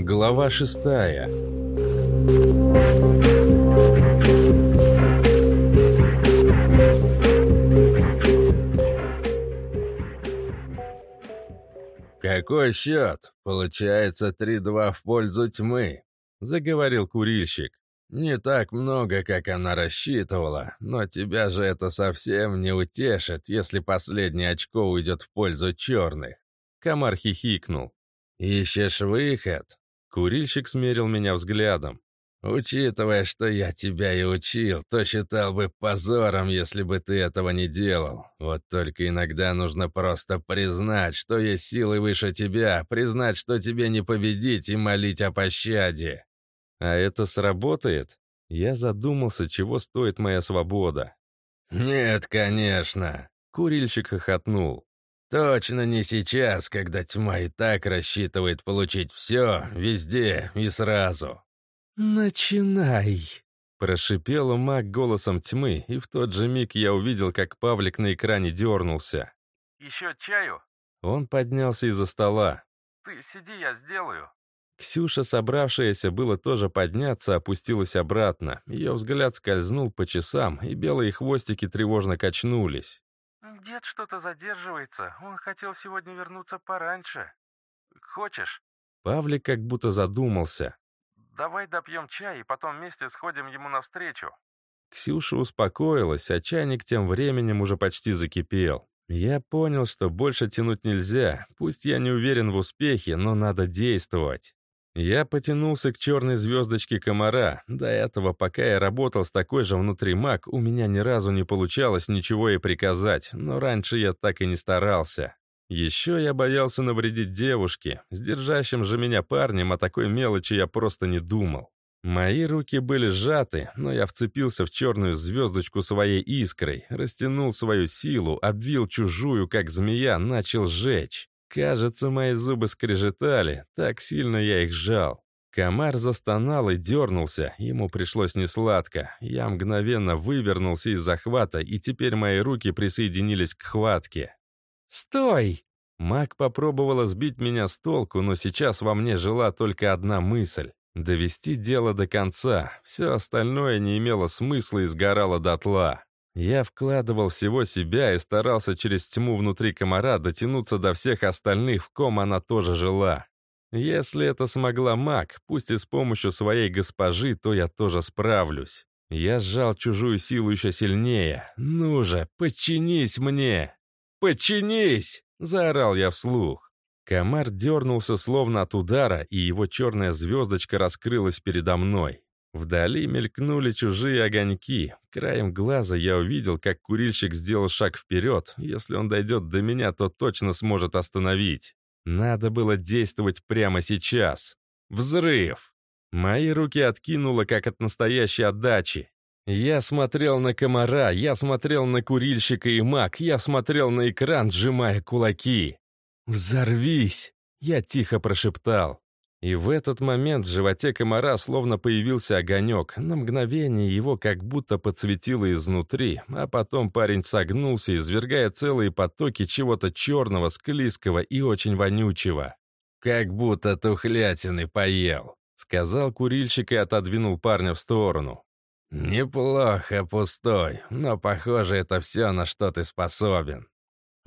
Глава шестая «Какой счет? Получается, 3-2 в пользу тьмы», — заговорил курильщик. «Не так много, как она рассчитывала, но тебя же это совсем не утешит, если последнее очко уйдет в пользу черных». Комар хихикнул. «Ищешь выход?» Курильщик смерил меня взглядом. «Учитывая, что я тебя и учил, то считал бы позором, если бы ты этого не делал. Вот только иногда нужно просто признать, что есть силы выше тебя, признать, что тебе не победить и молить о пощаде. А это сработает? Я задумался, чего стоит моя свобода. «Нет, конечно», — курильщик хохотнул. «Точно не сейчас, когда тьма и так рассчитывает получить все, везде и сразу». «Начинай!» Прошипел маг голосом тьмы, и в тот же миг я увидел, как Павлик на экране дернулся. «Еще чаю?» Он поднялся из-за стола. «Ты сиди, я сделаю». Ксюша, собравшаяся было тоже подняться, опустилась обратно. Ее взгляд скользнул по часам, и белые хвостики тревожно качнулись. «Дед что-то задерживается. Он хотел сегодня вернуться пораньше. Хочешь?» Павлик как будто задумался. «Давай допьем чай и потом вместе сходим ему навстречу». Ксюша успокоилась, а чайник тем временем уже почти закипел. Я понял, что больше тянуть нельзя. Пусть я не уверен в успехе, но надо действовать. Я потянулся к черной звездочке комара. До этого, пока я работал с такой же внутримаг, у меня ни разу не получалось ничего ей приказать, но раньше я так и не старался. Еще я боялся навредить девушке. С держащим же меня парнем о такой мелочи я просто не думал. Мои руки были сжаты, но я вцепился в черную звездочку своей искрой, растянул свою силу, обвил чужую, как змея, начал сжечь. Кажется, мои зубы скрежетали, так сильно я их сжал. Комар застонал и дернулся, ему пришлось несладко. Я мгновенно вывернулся из захвата, и теперь мои руки присоединились к хватке. «Стой!» Маг попробовала сбить меня с толку, но сейчас во мне жила только одна мысль — довести дело до конца. Все остальное не имело смысла и сгорало дотла. Я вкладывал всего себя и старался через тьму внутри комара дотянуться до всех остальных, в ком она тоже жила. Если это смогла маг, пусть и с помощью своей госпожи, то я тоже справлюсь. Я сжал чужую силу еще сильнее. «Ну же, подчинись мне!» «Подчинись!» — заорал я вслух. Комар дернулся словно от удара, и его черная звездочка раскрылась передо мной. Вдали мелькнули чужие огоньки. Краем глаза я увидел, как курильщик сделал шаг вперед. Если он дойдет до меня, то точно сможет остановить. Надо было действовать прямо сейчас. Взрыв! Мои руки откинуло, как от настоящей отдачи. Я смотрел на комара, я смотрел на курильщика и маг, я смотрел на экран, сжимая кулаки. «Взорвись!» — я тихо прошептал. И в этот момент в животе комара словно появился огонек. На мгновение его как будто подсветило изнутри, а потом парень согнулся, извергая целые потоки чего-то черного, склизкого и очень вонючего. «Как будто тухлятины поел», — сказал курильщик и отодвинул парня в сторону. «Неплохо, пустой, но, похоже, это все, на что ты способен».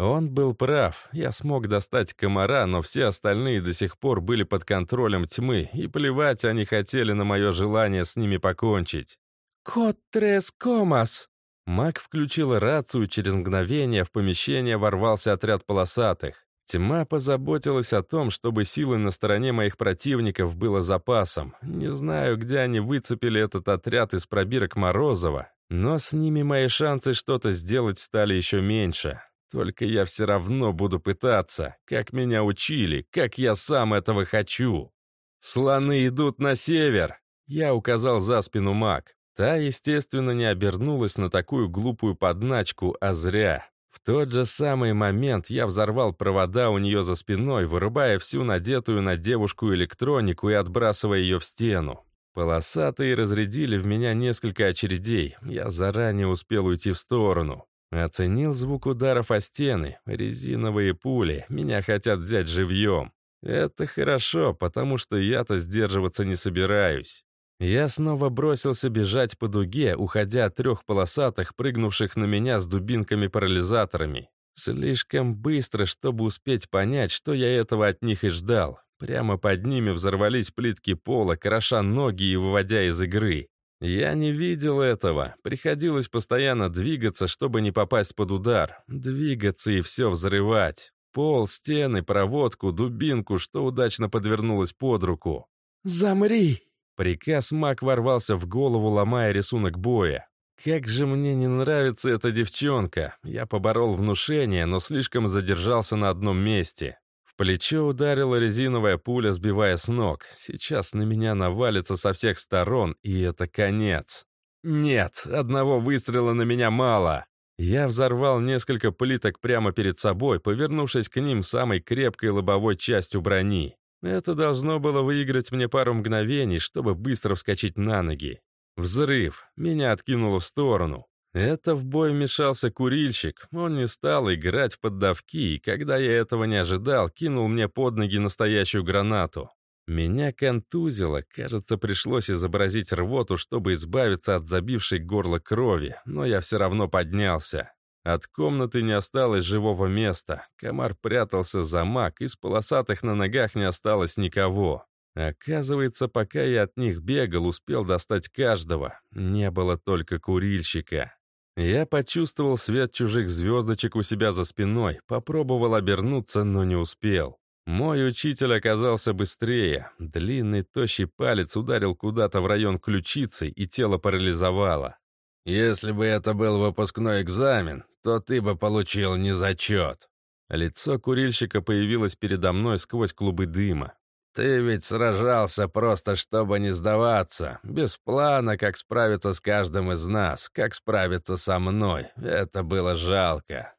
Он был прав. Я смог достать комара, но все остальные до сих пор были под контролем тьмы, и плевать они хотели на мое желание с ними покончить. «Кот трес комас!» Маг включил рацию, через мгновение в помещение ворвался отряд полосатых. Тьма позаботилась о том, чтобы силы на стороне моих противников было запасом. Не знаю, где они выцепили этот отряд из пробирок Морозова, но с ними мои шансы что-то сделать стали еще меньше. Только я все равно буду пытаться, как меня учили, как я сам этого хочу. Слоны идут на север. Я указал за спину маг. Та, естественно, не обернулась на такую глупую подначку, а зря. В тот же самый момент я взорвал провода у нее за спиной, вырубая всю надетую на девушку электронику и отбрасывая ее в стену. Полосатые разрядили в меня несколько очередей. Я заранее успел уйти в сторону. Оценил звук ударов о стены. Резиновые пули. Меня хотят взять живьем. Это хорошо, потому что я-то сдерживаться не собираюсь. Я снова бросился бежать по дуге, уходя от трех полосатых, прыгнувших на меня с дубинками-парализаторами. Слишком быстро, чтобы успеть понять, что я этого от них и ждал. Прямо под ними взорвались плитки пола, кроша ноги и выводя из игры. Я не видел этого. Приходилось постоянно двигаться, чтобы не попасть под удар. Двигаться и все взрывать. Пол, стены, проводку, дубинку, что удачно подвернулось под руку. «Замри!» Приказ маг ворвался в голову, ломая рисунок боя. Как же мне не нравится эта девчонка. Я поборол внушение, но слишком задержался на одном месте. В плечо ударила резиновая пуля, сбивая с ног. Сейчас на меня навалится со всех сторон, и это конец. Нет, одного выстрела на меня мало. Я взорвал несколько плиток прямо перед собой, повернувшись к ним самой крепкой лобовой частью брони. Это должно было выиграть мне пару мгновений, чтобы быстро вскочить на ноги. Взрыв. Меня откинуло в сторону. Это в бой вмешался курильщик. Он не стал играть в поддавки, и когда я этого не ожидал, кинул мне под ноги настоящую гранату. Меня контузило, кажется, пришлось изобразить рвоту, чтобы избавиться от забившей горло крови, но я все равно поднялся. От комнаты не осталось живого места. Комар прятался за маг, из полосатых на ногах не осталось никого. Оказывается, пока я от них бегал, успел достать каждого. Не было только курильщика. Я почувствовал свет чужих звездочек у себя за спиной, попробовал обернуться, но не успел. Мой учитель оказался быстрее. Длинный, тощий палец ударил куда-то в район ключицы, и тело парализовало. «Если бы это был выпускной экзамен, то ты бы получил незачет». Лицо курильщика появилось передо мной сквозь клубы дыма. «Ты ведь сражался просто, чтобы не сдаваться. Без плана, как справиться с каждым из нас, как справиться со мной. Это было жалко».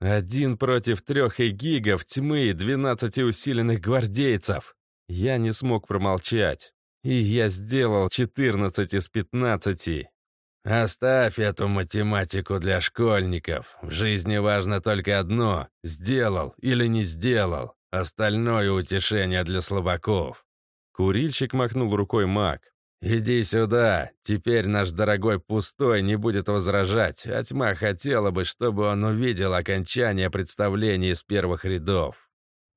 Один против трех эгигов, тьмы и двенадцати усиленных гвардейцев. Я не смог промолчать. И я сделал четырнадцать из пятнадцати. Оставь эту математику для школьников. В жизни важно только одно — сделал или не сделал. Остальное утешение для слабаков. Курильщик махнул рукой маг. «Иди сюда. Теперь наш дорогой пустой не будет возражать, а тьма хотела бы, чтобы он увидел окончание представления из первых рядов».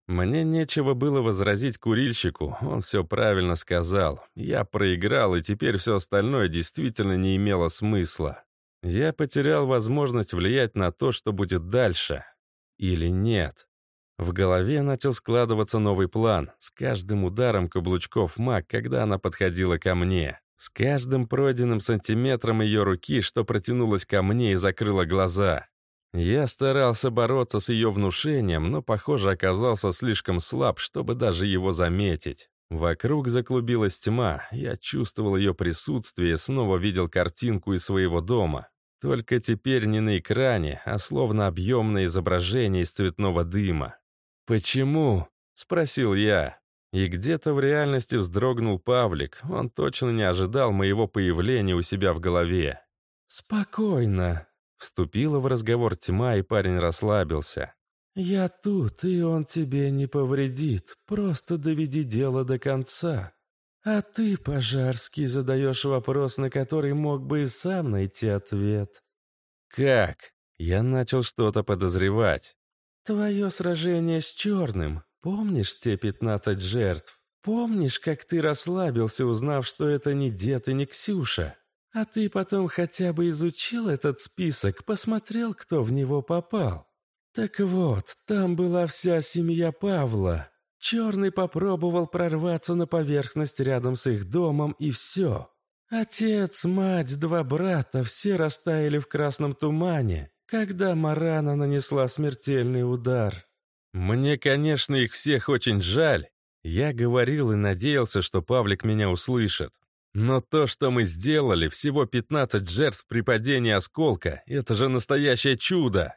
Мне нечего было возразить курильщику, он все правильно сказал. Я проиграл, и теперь все остальное действительно не имело смысла. Я потерял возможность влиять на то, что будет дальше. Или нет. В голове начал складываться новый план. С каждым ударом каблучков маг, когда она подходила ко мне. С каждым пройденным сантиметром ее руки, что протянулась ко мне и закрыла глаза. Я старался бороться с ее внушением, но, похоже, оказался слишком слаб, чтобы даже его заметить. Вокруг заклубилась тьма, я чувствовал ее присутствие и снова видел картинку из своего дома. Только теперь не на экране, а словно объемное изображение из цветного дыма. «Почему?» — спросил я. И где-то в реальности вздрогнул Павлик. Он точно не ожидал моего появления у себя в голове. «Спокойно», — вступила в разговор тьма, и парень расслабился. «Я тут, и он тебе не повредит. Просто доведи дело до конца. А ты, Пожарский, задаешь вопрос, на который мог бы и сам найти ответ». «Как?» Я начал что-то подозревать. Твое сражение с черным. Помнишь те пятнадцать жертв? Помнишь, как ты расслабился, узнав, что это не дед и не Ксюша? А ты потом хотя бы изучил этот список, посмотрел, кто в него попал? Так вот, там была вся семья Павла. Черный попробовал прорваться на поверхность рядом с их домом, и все. Отец, мать, два брата все растаяли в красном тумане, когда Марана нанесла смертельный удар. Мне, конечно, их всех очень жаль. Я говорил и надеялся, что Павлик меня услышит. Но то, что мы сделали, всего 15 жертв при падении осколка, это же настоящее чудо.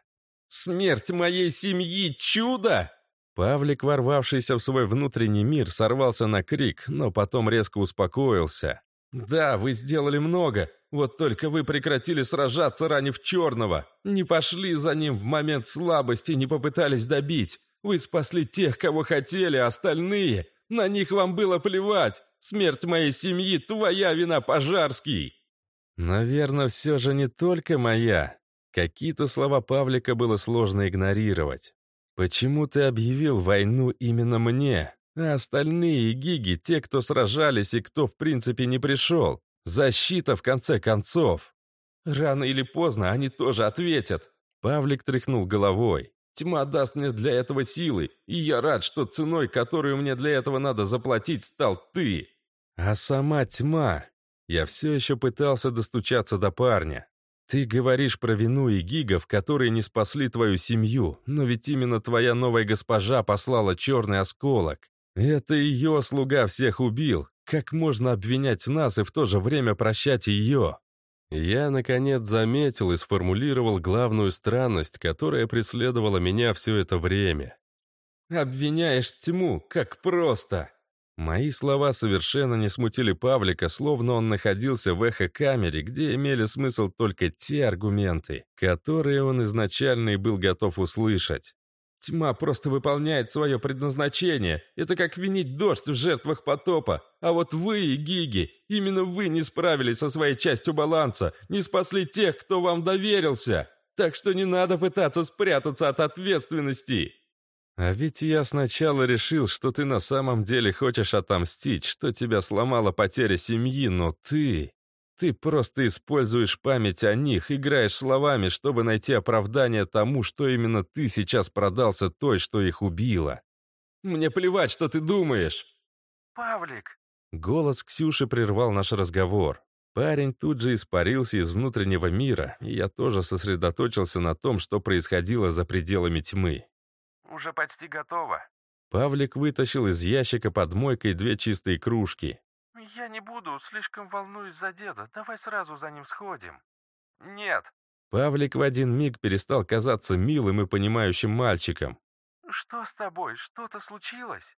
Смерть моей семьи — чудо! Павлик, ворвавшийся в свой внутренний мир, сорвался на крик, но потом резко успокоился. «Да, вы сделали много, вот только вы прекратили сражаться, ранив черного. Не пошли за ним в момент слабости, не попытались добить. Вы спасли тех, кого хотели, а остальные... На них вам было плевать! Смерть моей семьи — твоя вина, Пожарский!» Наверное, все же не только моя. Какие-то слова Павлика было сложно игнорировать. «Почему ты объявил войну именно мне? А остальные гиги, те, кто сражались и кто в принципе не пришел? Защита, в конце концов!» «Рано или поздно они тоже ответят!» Павлик тряхнул головой. Тьма даст мне для этого силы, и я рад, что ценой, которую мне для этого надо заплатить, стал ты. А сама тьма. Я все еще пытался достучаться до парня. Ты говоришь про вину и гигов, которые не спасли твою семью, но ведь именно твоя новая госпожа послала черный осколок. Это ее слуга всех убил. Как можно обвинять нас и в то же время прощать ее? Я, наконец, заметил и сформулировал главную странность, которая преследовала меня все это время. «Обвиняешь тьму, как просто!» Мои слова совершенно не смутили Павлика, словно он находился в эхо-камере, где имели смысл только те аргументы, которые он изначально и был готов услышать. Тьма просто выполняет свое предназначение. Это как винить дождь в жертвах потопа. А вот вы, Гиги, именно вы не справились со своей частью баланса, не спасли тех, кто вам доверился. Так что не надо пытаться спрятаться от ответственности. А ведь я сначала решил, что ты на самом деле хочешь отомстить, что тебя сломала потеря семьи, но ты... Ты просто используешь память о них, играешь словами, чтобы найти оправдание тому, что именно ты сейчас продался той, что их убила. Мне плевать, что ты думаешь!» «Павлик!» Голос Ксюши прервал наш разговор. Парень тут же испарился из внутреннего мира, и я тоже сосредоточился на том, что происходило за пределами тьмы. «Уже почти готово». Павлик вытащил из ящика под мойкой две чистые кружки. «Я не буду, слишком волнуюсь за деда. Давай сразу за ним сходим». «Нет». Павлик в один миг перестал казаться милым и понимающим мальчиком. «Что с тобой? Что-то случилось?»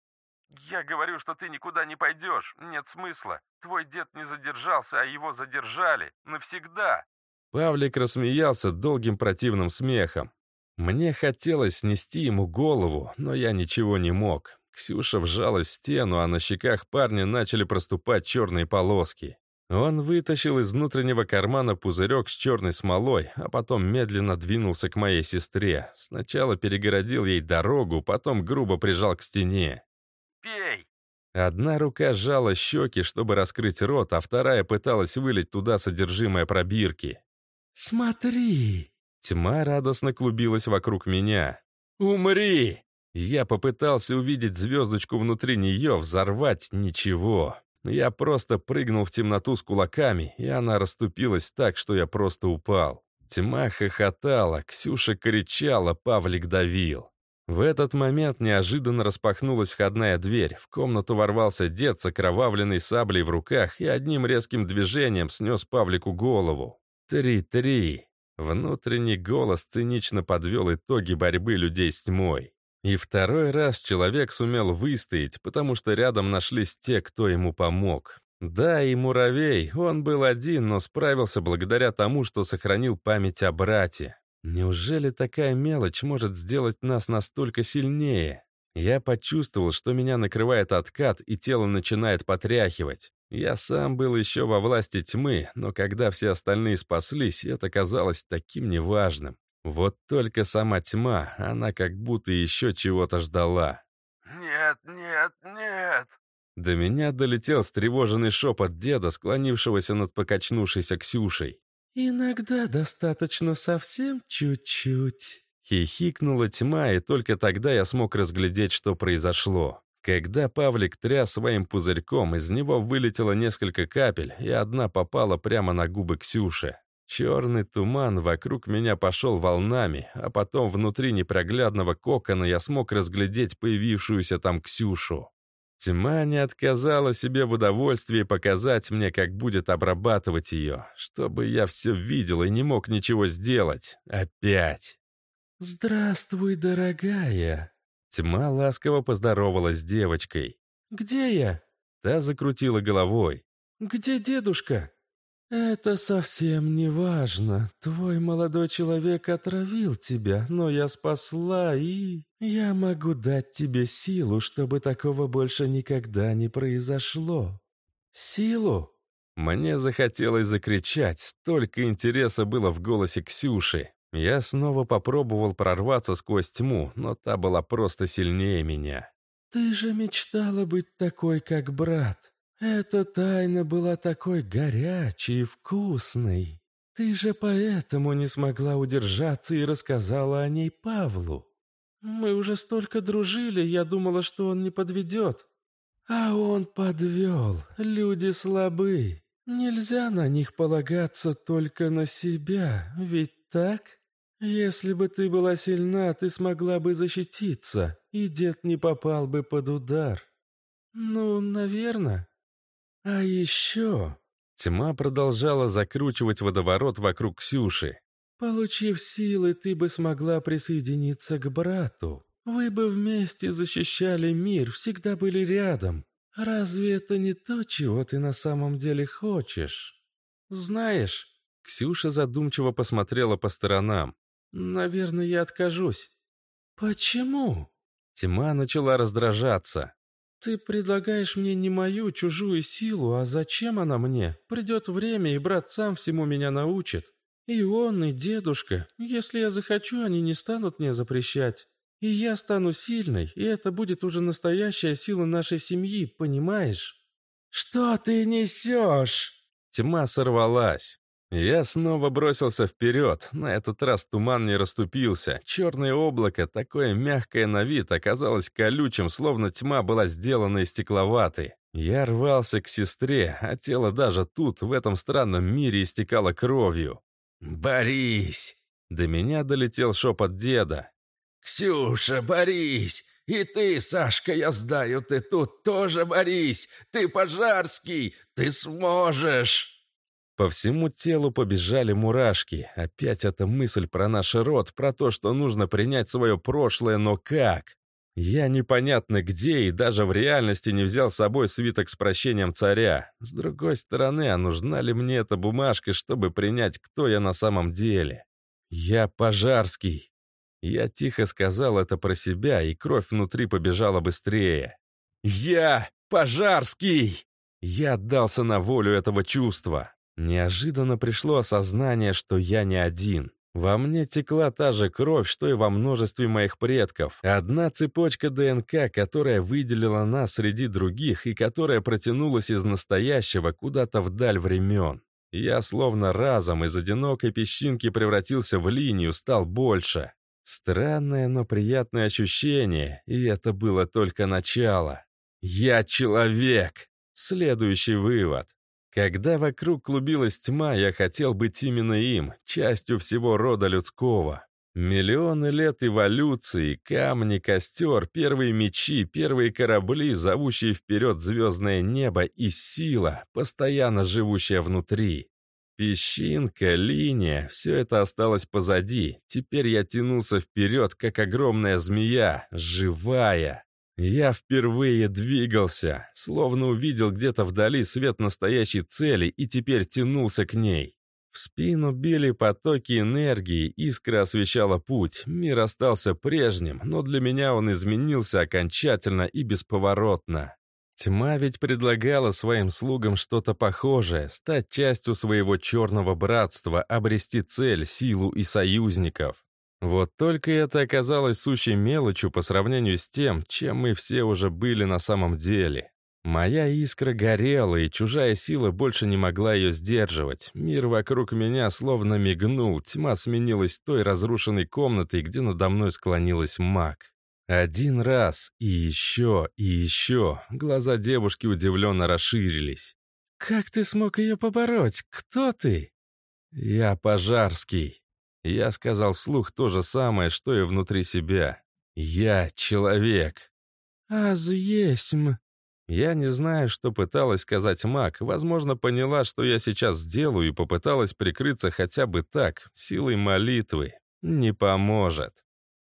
«Я говорю, что ты никуда не пойдешь. Нет смысла. Твой дед не задержался, а его задержали. Навсегда». Павлик рассмеялся долгим противным смехом. Мне хотелось снести ему голову, но я ничего не мог. Ксюша вжалась в стену, а на щеках парня начали проступать черные полоски. Он вытащил из внутреннего кармана пузырек с черной смолой, а потом медленно двинулся к моей сестре. Сначала перегородил ей дорогу, потом грубо прижал к стене. «Пей!» Одна рука сжала щеки, чтобы раскрыть рот, а вторая пыталась вылить туда содержимое пробирки. «Смотри!» Тьма радостно клубилась вокруг меня. «Умри!» Я попытался увидеть звездочку внутри нее, взорвать ничего. Я просто прыгнул в темноту с кулаками, и она расступилась так, что я просто упал. Тьма хохотала, Ксюша кричала, Павлик давил. В этот момент неожиданно распахнулась входная дверь. В комнату ворвался дед с окровавленной саблей в руках и одним резким движением снес Павлику голову. Три-три. Внутренний голос цинично подвел итоги борьбы людей с тьмой. И второй раз человек сумел выстоять, потому что рядом нашлись те, кто ему помог. Да, и муравей, он был один, но справился благодаря тому, что сохранил память о брате. Неужели такая мелочь может сделать нас настолько сильнее? Я почувствовал, что меня накрывает откат, и тело начинает потряхивать. Я сам был еще во власти тьмы, но когда все остальные спаслись, это казалось таким неважным. Вот только сама тьма, она как будто еще чего-то ждала. «Нет, нет, нет!» До меня долетел встревоженный шепот деда, склонившегося над покачнувшейся Ксюшей. «Иногда достаточно совсем чуть-чуть». Хихикнула тьма, и только тогда я смог разглядеть, что произошло. Когда Павлик тряс своим пузырьком, из него вылетело несколько капель, и одна попала прямо на губы Ксюши. Черный туман вокруг меня пошел волнами, а потом внутри непроглядного кокона я смог разглядеть появившуюся там Ксюшу. Тьма не отказала себе в удовольствии показать мне, как будет обрабатывать ее, чтобы я все видел и не мог ничего сделать. Опять. «Здравствуй, дорогая!» Тьма ласково поздоровалась с девочкой. «Где я?» Та закрутила головой. «Где дедушка?» «Это совсем не важно. Твой молодой человек отравил тебя, но я спасла и... Я могу дать тебе силу, чтобы такого больше никогда не произошло. Силу?» Мне захотелось закричать, столько интереса было в голосе Ксюши. Я снова попробовал прорваться сквозь тьму, но та была просто сильнее меня. «Ты же мечтала быть такой, как брат. Эта тайна была такой горячей и вкусной. Ты же поэтому не смогла удержаться и рассказала о ней Павлу. Мы уже столько дружили, я думала, что он не подведет. А он подвел. Люди слабы. Нельзя на них полагаться только на себя, ведь так? Если бы ты была сильна, ты смогла бы защититься, и дед не попал бы под удар. Ну, наверное. «А еще...» Тьма продолжала закручивать водоворот вокруг Ксюши. «Получив силы, ты бы смогла присоединиться к брату. Вы бы вместе защищали мир, всегда были рядом. Разве это не то, чего ты на самом деле хочешь? Знаешь...» Ксюша задумчиво посмотрела по сторонам. «Наверное, я откажусь». «Почему?» Тьма начала раздражаться. «Ты предлагаешь мне не мою чужую силу, а зачем она мне? Придет время, и брат сам всему меня научит. И он, и дедушка. Если я захочу, они не станут мне запрещать. И я стану сильной, и это будет уже настоящая сила нашей семьи, понимаешь?» «Что ты несешь?» Тьма сорвалась. Я снова бросился вперед. На этот раз туман не расступился. Черное облако, такое мягкое на вид, оказалось колючим, словно тьма была сделана из стекловатой. Я рвался к сестре, а тело даже тут, в этом странном мире, истекало кровью. «Борись!» До меня долетел шепот деда. «Ксюша, борись! И ты, Сашка, я знаю, ты тут тоже борись! Ты пожарский! Ты сможешь!» По всему телу побежали мурашки. Опять эта мысль про наш род, про то, что нужно принять свое прошлое, но как? Я непонятно где и даже в реальности не взял с собой свиток с прощением царя. С другой стороны, а нужна ли мне эта бумажка, чтобы принять, кто я на самом деле? Я пожарский. Я тихо сказал это про себя, и кровь внутри побежала быстрее. «Я пожарский!» Я отдался на волю этого чувства. Неожиданно пришло осознание, что я не один. Во мне текла та же кровь, что и во множестве моих предков. Одна цепочка ДНК, которая выделила нас среди других и которая протянулась из настоящего куда-то вдаль времен. Я словно разом из одинокой песчинки превратился в линию, стал больше. Странное, но приятное ощущение, и это было только начало. Я человек. Следующий вывод. Когда вокруг клубилась тьма, я хотел быть именно им, частью всего рода людского. Миллионы лет эволюции, камни, костер, первые мечи, первые корабли, зовущие вперед звездное небо и сила, постоянно живущая внутри. Песчинка, линия, все это осталось позади. Теперь я тянулся вперед, как огромная змея, живая. Я впервые двигался, словно увидел где-то вдали свет настоящей цели и теперь тянулся к ней. В спину били потоки энергии, искра освещала путь. Мир остался прежним, но для меня он изменился окончательно и бесповоротно. Тьма ведь предлагала своим слугам что-то похожее, стать частью своего черного братства, обрести цель, силу и союзников. Вот только это оказалось сущей мелочью по сравнению с тем, чем мы все уже были на самом деле. Моя искра горела, и чужая сила больше не могла ее сдерживать. Мир вокруг меня словно мигнул, тьма сменилась той разрушенной комнатой, где надо мной склонилась маг. Один раз, и еще, и еще. Глаза девушки удивленно расширились. «Как ты смог ее побороть? Кто ты?» «Я Пожарский», я сказал вслух то же самое, что и внутри себя. «Я человек». «Аз есмь». Я не знаю, что пыталась сказать маг. Возможно, поняла, что я сейчас сделаю, и попыталась прикрыться хотя бы так, силой молитвы. Не поможет.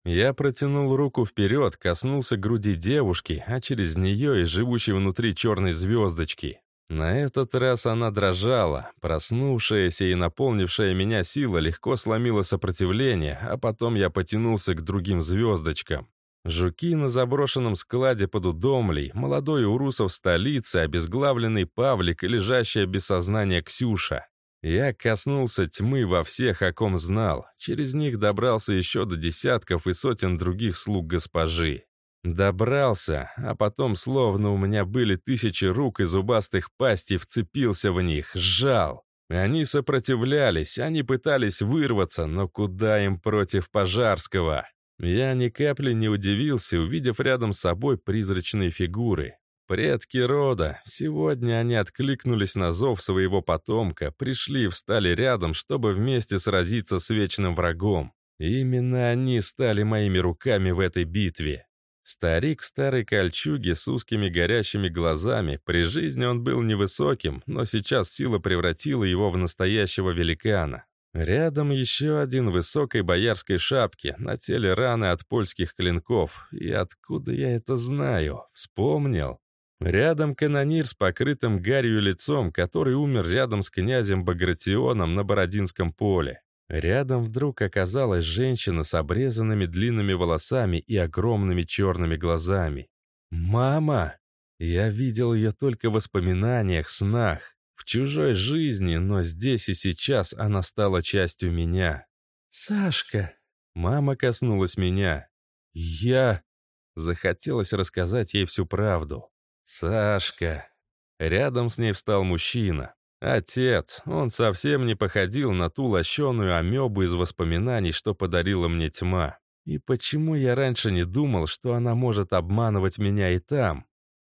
Я протянул руку вперед, коснулся груди девушки, а через нее и живущей внутри черной звездочки. На этот раз она дрожала. Проснувшаяся и наполнившая меня сила легко сломила сопротивление, а потом я потянулся к другим звездочкам. Жуки на заброшенном складе под Удомлей, молодой Урусов столицы, обезглавленный Павлик и лежащая без сознания Ксюша. Я коснулся тьмы во всех, о ком знал. Через них добрался еще до десятков и сотен других слуг госпожи. Добрался, а потом, словно у меня были тысячи рук и зубастых пастей, вцепился в них, сжал. Они сопротивлялись, они пытались вырваться, но куда им против Пожарского? Я ни капли не удивился, увидев рядом с собой призрачные фигуры. Предки рода, сегодня они откликнулись на зов своего потомка, пришли и встали рядом, чтобы вместе сразиться с вечным врагом. именно они стали моими руками в этой битве. Старик в старой кольчуге с узкими горящими глазами. При жизни он был невысоким, но сейчас сила превратила его в настоящего великана. Рядом еще один в высокой боярской шапке, на теле раны от польских клинков. И откуда я это знаю? Вспомнил. Рядом канонир с покрытым гарью лицом, который умер рядом с князем Багратионом на Бородинском поле. Рядом вдруг оказалась женщина с обрезанными длинными волосами и огромными черными глазами. «Мама!» Я видел ее только в воспоминаниях, снах, в чужой жизни, но здесь и сейчас она стала частью меня. «Сашка!» Мама коснулась меня. «Я...» Захотелось рассказать ей всю правду. «Сашка...» Рядом с ней встал мужчина. Отец, он совсем не походил на ту лощеную амебу из воспоминаний, что подарила мне тьма. И почему я раньше не думал, что она может обманывать меня и там?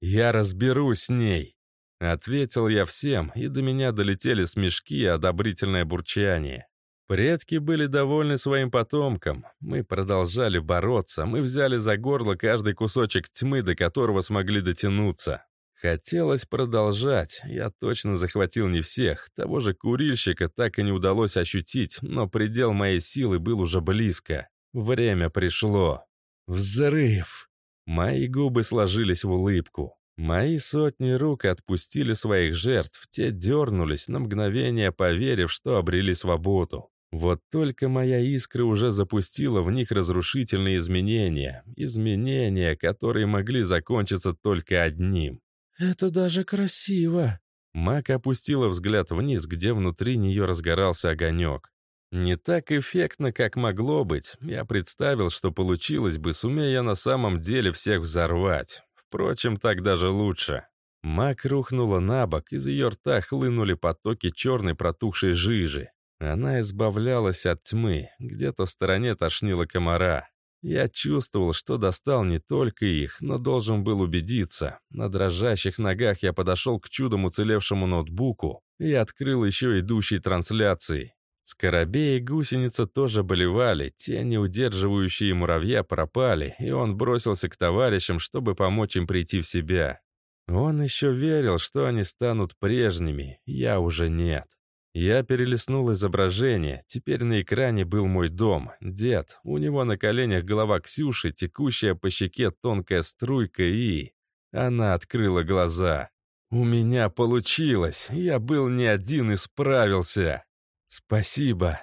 Я разберусь с ней. Ответил я всем, и до меня долетели смешки и одобрительное бурчание. Предки были довольны своим потомком. Мы продолжали бороться, мы взяли за горло каждый кусочек тьмы, до которого смогли дотянуться. Хотелось продолжать. Я точно захватил не всех. Того же курильщика так и не удалось ощутить, но предел моей силы был уже близко. Время пришло. Взрыв! Мои губы сложились в улыбку. Мои сотни рук отпустили своих жертв, те дернулись на мгновение, поверив, что обрели свободу. Вот только моя искра уже запустила в них разрушительные изменения. Изменения, которые могли закончиться только одним. «Это даже красиво!» Мак опустила взгляд вниз, где внутри нее разгорался огонек. Не так эффектно, как могло быть. Я представил, что получилось бы, сумея на самом деле всех взорвать. Впрочем, так даже лучше. Мак рухнула на бок, из ее рта хлынули потоки черной протухшей жижи. Она избавлялась от тьмы, где-то в стороне тошнило комара. Я чувствовал, что достал не только их, но должен был убедиться. На дрожащих ногах я подошел к чудом уцелевшему ноутбуку и открыл еще идущие трансляции. Скоробей и гусеница тоже болевали, те, не удерживающие муравья, пропали, и он бросился к товарищам, чтобы помочь им прийти в себя. Он еще верил, что они станут прежними, я уже нет. Я перелистнул изображение. Теперь на экране был мой дом. Дед. У него на коленях голова Ксюши, текущая по щеке тонкая струйка и... Она открыла глаза. «У меня получилось. Я был не один и справился. Спасибо».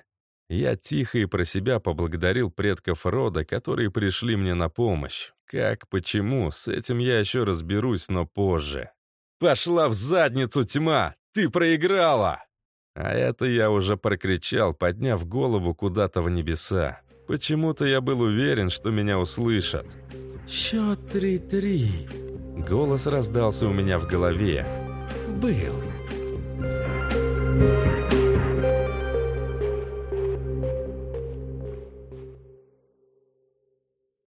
Я тихо и про себя поблагодарил предков рода, которые пришли мне на помощь. Как, почему, с этим я еще разберусь, но позже. «Пошла в задницу, тьма! Ты проиграла!» А это я уже прокричал, подняв голову куда-то в небеса. Почему-то я был уверен, что меня услышат. «Счет 3-3!» Голос раздался у меня в голове. «Был!»